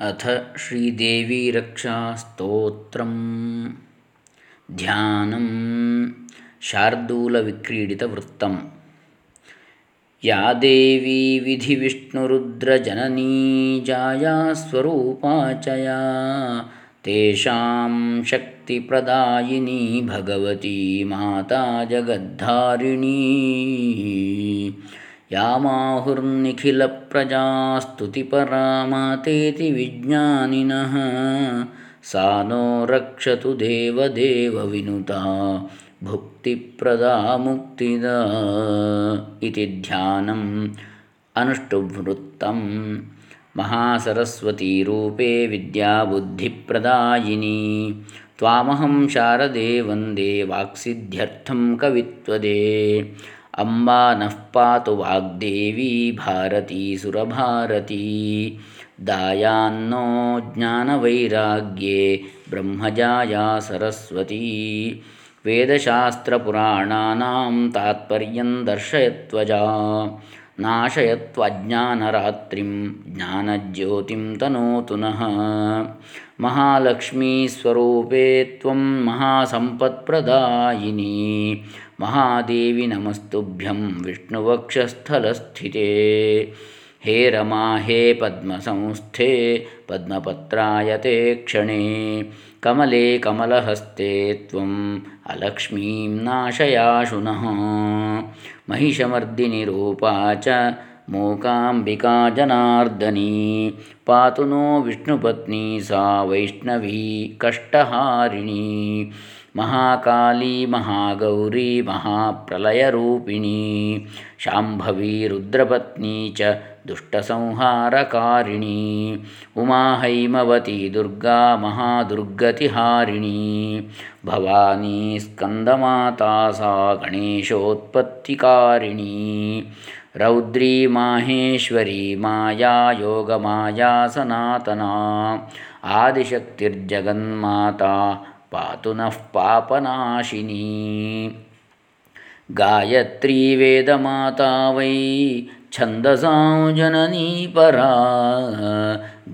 अथ श्रीदेवीरक्षास्तोत्रं ध्यानं शार्दूलविक्रीडितवृत्तं या देवी विधिविष्णुरुद्रजननी च या। तेषां शक्तिप्रदायिनी भगवती माता जगद्धारिणी यामाहुर्निखिलप्रजास्तुतिपरा मातेति विज्ञानिनः सा नो रक्षतु देवदेवविनुता भुक्तिप्रदा मुक्तिदा इति ध्यानम् अनुष्टुवृत्तं महासरस्वतीरूपे विद्याबुद्धिप्रदायिनी त्वामहं शारदे वन्दे वाक्सिद्ध्यर्थं कवित्वदे अम्बा नः पातु वाग्देवी भारती सुरभारती दायान्नो ज्ञानवैराग्ये ब्रह्मजाया सरस्वती वेदशास्त्रपुराणानां तात्पर्यं दर्शयत्वजा नाशयत्वज्ञानरात्रिं ज्ञानज्योतिं तनोतु नः महालक्ष्मीस्वरूपे त्वं महासम्पत्प्रदायिनी महादेवि नमस्तुभ्यं विष्णुवक्षस्थलस्थिते हे रमा हे पद्मसंस्थे पद्मपत्रायते क्षणे कमले कमलहस्ते त्वम् अलक्ष्मीं नाशयाशु नः महिषमर्दिनिरूपा च ಮೂಕಾಂಬಿಕಾ ಜನಾರ್ದನಿ ಪಾತು ನೋ ವಿಷ್ಣುಪತ್ನಿ, ಸಾ ವೈಷ್ಣವೀ ಕಷ್ಟಹಾರಿಣಿ. ಮಹಾಕಾಲಿ ಮಹಾಗೌರಿ ಮಹಾಪ್ರಲಯರೂಪಿಣಿ. ಶಾಂಭವಿ ರುದ್ರಪತ್ನಿ ಚ ದುಷ್ಟಸಂಹಾರಕಾರಿಣಿ. ಉಮಾಹೈಮವತಿ ದುರ್ಗಾ ಮಹಾದುರ್ಗತಿಹಾರಿಣಿ. ಭವಾನಿ ಸ್ಕಂದಮಾತಾ ಸಾ ಗಣೇಶೋತ್ಪತ್ತಿಕಾರಿಣಿ. ರೌದ್ರೀ ಮಾಹೇಶ್ವರಿ ಮಾಯಾ ಯೋಗ ಮಾಯಾ ಸನಾತನಾ. ಆದಿಶಕ್ತಿರ್ಜಗನ್ಮಾತಾ ಪಾತು ನಃ ಪಾಪನಾಶಿನೀ. ಗಾಯತ್ರಿ ವೇದಮಾತಾ ವೈ ಛಂದಸಾಂ ಜನನೀ ಪರಾ.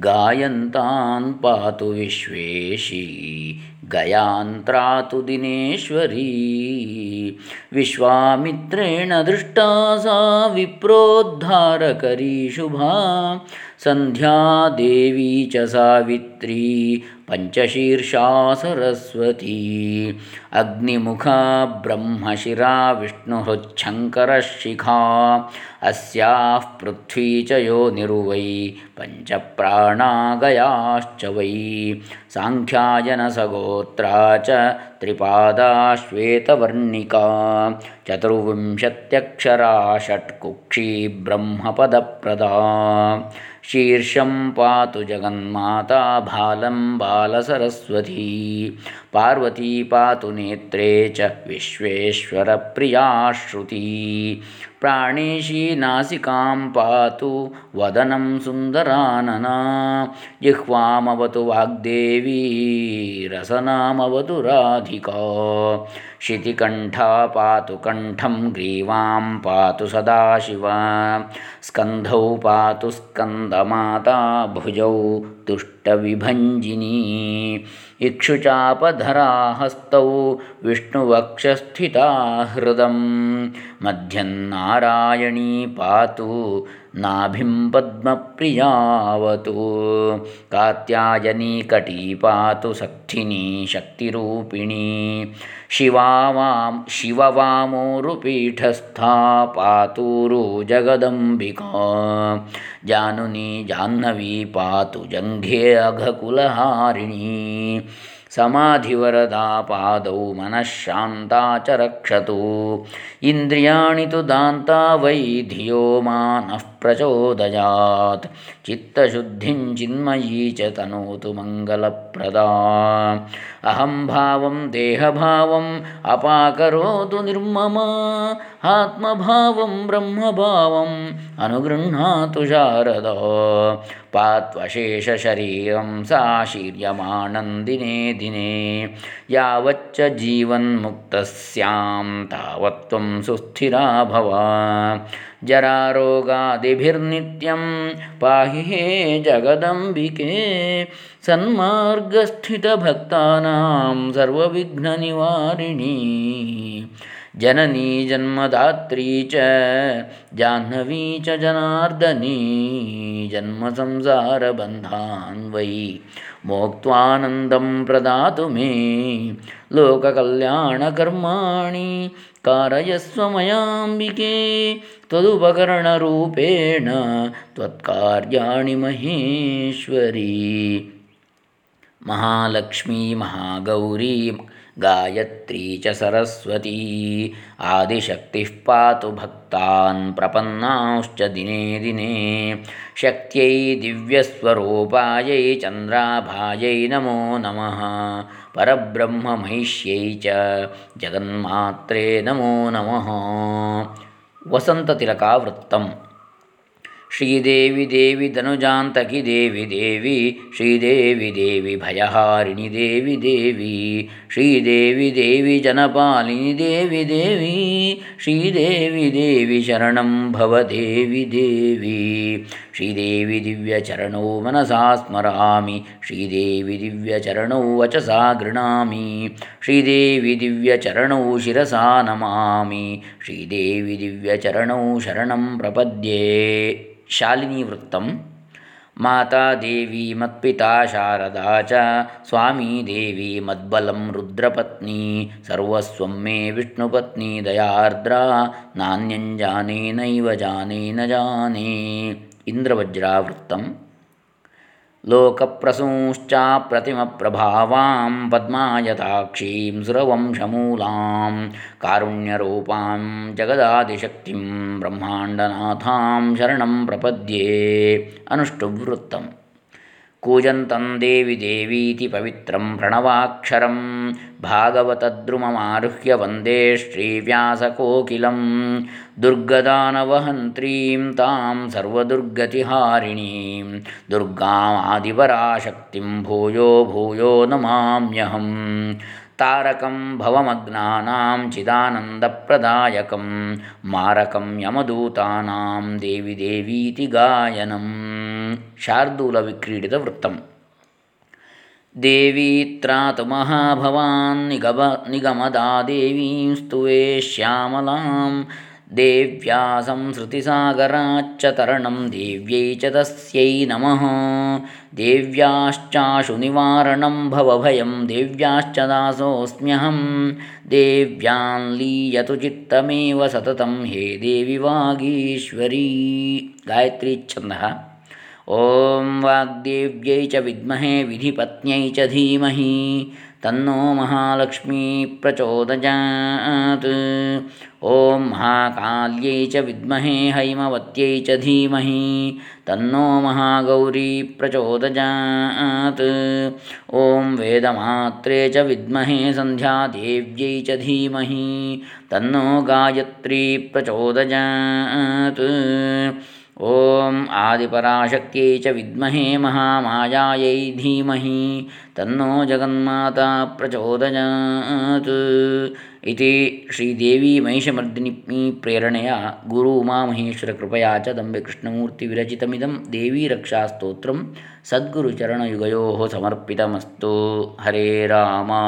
ಗಾಯಂತಾನ್ ಪಾತು ವಿಶ್ವೇಶಿ विश्वेशी गयान्त्रातु दिनेश्वरी। विश्वामित्रेण दृष्टा सा विप्रोद्धारकरी शुभा। सन्ध्या देवी च सावित्री पञ्चशीर्षा सरस्वती अग्निमुखा ब्रह्मशिरा विष्णुहृच्छङ्करशिखा। अस्याः पृथ्वी च योनिर्वै पञ्चप्राणागयाश्च वै। साङ्ख्यायनसगोत्रा च त्रिपादा श्वेतवर्णिका चतुर्विंशत्यक्षरा षट्कुक्षी ब्रह्मपदप्रदा। शीर्षं पातु जगन्माता भालं बालसरस्वती। पार्वती पातु नेत्रे च विश्वेश्वरप्रिया श्रुती। प्राणेशी नासिकां पातु वदनं सुन्दरानना। जिह्वामवतु वाग्देवी, रसनामवतु राधिका। शितिकण्ठा पातु कण्ठं ग्रीवां, पातु सदाशिवा स्कन्धौ पातु स्कन्दमाता भुजौ। दुष्टविभञ्जिनी इक्षुचापधरा हस्तौ विष्णुवक्षस्थिता हृदं मध्यन्नारायणी पातु नाभिं पद्मप्रियावतु कात्यायनी कटी पातु सक्थिनी शक्तिरूपिणी शिवा वां शिववामोरुपीठस्था पातुरु जगदम्बिका जानुनी जाह्नवी पातु जङ्घे अघकुलहारिणी समाधिवरदा पादौ मनःशान्ता च रक्षतु इन्द्रियाणि तु दान्ता वै धियो मा नः प्रचोदयात् चित्तशुद्धिं चिन्मयी च तनोतु मङ्गलप्रदा अहंभावं देहभावम् अपाकरोतु निर्ममा आत्मभावं ब्रह्मभावम् अनुगृह्णातु शारदा। पात्वशेषशरीरं सा शीर्यमाणन्दिने दिने। यावच्च जीवन्मुक्तस्यां तावत्त्वं सुस्थिरा भव। जरारोगादिभिर्नित्यं पाहि हे जगदम्बिके। सन्मार्गस्थितभक्तानां जननी जन्मदात्री च, जाह्नवी च जनार्दनी जन्मसंसारबन्धान् वै मोक्त्वानन्दं प्रदातु मे, लोककल्याणकर्माणि कारयस्व मयाम्बिके त्वदुपकरणरूपेण त्वत्कार्याणि महेश्वरी। महालक्ष्मी, महागौरी गायत्री च सरस्वती। आदिशक्तिः पातु भक्तान् प्रपन्नाश्च दिने दिने। शक्त्यै दिव्यस्वरूपायै चन्द्राभायै नमो नमः। परब्रह्ममहिष्यै च जगन्मात्रे नमो नमः। वसन्ततिलकावृत्तम् श्रीदेवी देवी धनुजान्तकि देवी देवी, श्रीदेवी देवी भयहारिणि देवी देवी, श्रीदेवी देवी जनपालिनि देवी देवी, श्रीदेवी देवी शरणं भव देवी देवी। ಶ್ರೀದೇವಿ ದಿವ್ಯಚರಣೌ ಮನಸಾ ಸ್ಮರಾಮಿ, ಶ್ರೀದೇವಿ ದಿವ್ಯಚರಣೌ ವಚಸಾ ಗೃಣಾಮಿ, ಶ್ರೀದೇವಿ ದಿವ್ಯಚರಣೌ ಶಿರಸಾ ನಮಾಮಿ, ಶ್ರೀದೇವಿ ದಿವ್ಯಚರಣೌ ಶರಣಂ ಪ್ರಪದ್ಯೆ. ಶಾಲಿನಿ ವೃತ್ತಂ, ಮಾತಾ ದೇವಿ ಮತ್ಪಿತಾ ಶಾರದಾ ಚ, ಸ್ವಾಮಿ ದೇವಿ ಮದ್ಬಲಂ ರುದ್ರಪತ್ನಿ, ಸರ್ವಸ್ವಮ್ಮೆ ವಿಷ್ಣುಪತ್ನಿ ದಯಾರ್ದ್ರಾ ನಾಣ್ಯಂಜಾನೇ ನೈವ ಜಾನೇ ನ ಜಾನೇ. ಇಂದ್ರವಜ್ರಾವೃತ್ತಂ. ಲೋಕಪ್ರಸೂಶ್ಚಾ ಪ್ರತಿಮಪ್ರಭಾವಾಂ ಪದ್ಮಾಯತಾಕ್ಷೀಂ ಸುರವಂಶಮೂಲಾಂ ಕಾರುಣ್ಯರೂಪಾಂ ಜಗದಾದಿಶಕ್ತಿಂ ಬ್ರಹ್ಮಾಂಡನಾಥಾಂ ಶರಣಂ ಪ್ರಪದ್ಯೆ. ಅನುಷ್ಠುವೃತ್ತಂ. ಕೂಜಂತಂ ದೇವಿ ದೇವೀತಿ ಪವಿತ್ರಂ ಪ್ರಣವಾಕ್ಷರಂ. ಭಾಗವತದ್ರುಮಮಾರುಹ್ಯ ವಂದೇ ಶ್ರೀವ್ಯಾಸಕೋಕಿಲಂ ದುರ್ಗದಾನವಹಂತ್ರೀಂ ತಾಂ ಸರ್ವದುರ್ಗತಿಹಾರಿಣೀಂ. ದುರ್ಗಾಮಾದಿವರಾಶಕ್ತಿಂ ಭೂಯೋ ಭೂಯೋ ನಮಾಮ್ಯಹಂ. ತಾರಕಂ ಭವಮಗ್ನಾನಾಂ ಚಿದಾನಂದಪ್ರದಾಯಕಂ. ಮಾರಕಂ ಯಮದೂತಾನಾಂ ದೇವಿ ದೇವೀತಿ ಗಾಯನಂ. ಶಾರ್ದೂಲ ವಿಕ್ರೀಡಿತ ವೃತ್ತಂ ದೇವೀತ್ರಾತು ಮಹಾಭವಾನ್ ನಿಗಮ, ನಿಗಮದಾ ದೇವೀಂ ಸ್ತುವೇ ಶ್ಯಾಮಲಾಂ. ದೇವ್ಯಾ ಸಂಸೃತಿಸಾಗರಾಚ್ಚ ತರಣಂ ದೇವ್ಯೈ ಚ ತಸ್ಯೈ ನಮಃ. ದೇವ್ಯಾಶ್ಚಾಶು ನಿವಾರಣಂ ಭವಭಯಂ, ದೇವ್ಯಾಶ್ಚ ದಾಸೋಸ್ಮ್ಯಹಂ. ದೇವ್ಯಾನ್ ಲೀಯತು ಚಿತ್ತಮೇವ ಸತತಂ, ಹೇ ದೇವಿ ವಾಗೀಶ್ವರೀ. ಗಾಯತ್ರಿ ಛಂದಃ. ॐ वाग्देव्यै च विद्महे विधिपत्न्यै च धीमहि, तन्नो महालक्ष्मी प्रचोदयात्। ॐ महाकाल्यै च विद्महे हैमवत्यै च धीमहि, तन्नो महागौरी प्रचोदयात्। ॐ वेदमात्रे च विद्महे सन्ध्यादेव्यै च धीमहि, तन्नो गायत्री प्रचोदयात्। ఓం ఆదిపరాశక్తి చ విద్మహే మహామాయాయై ధీమహి తన్నో జగన్మాత ప్రచోదయాత్. ఇది శ్రీదేవి మహిషమర్దిని ప్రేరణయ గురు ఉమామహేశ్వర కృపయా చ దంబె కృష్ణమూర్తి విరచితమిదం దేవీ రక్షాస్తోత్రం సద్గురుచరణయుగయో సమర్పితమస్తు. హరే రామా.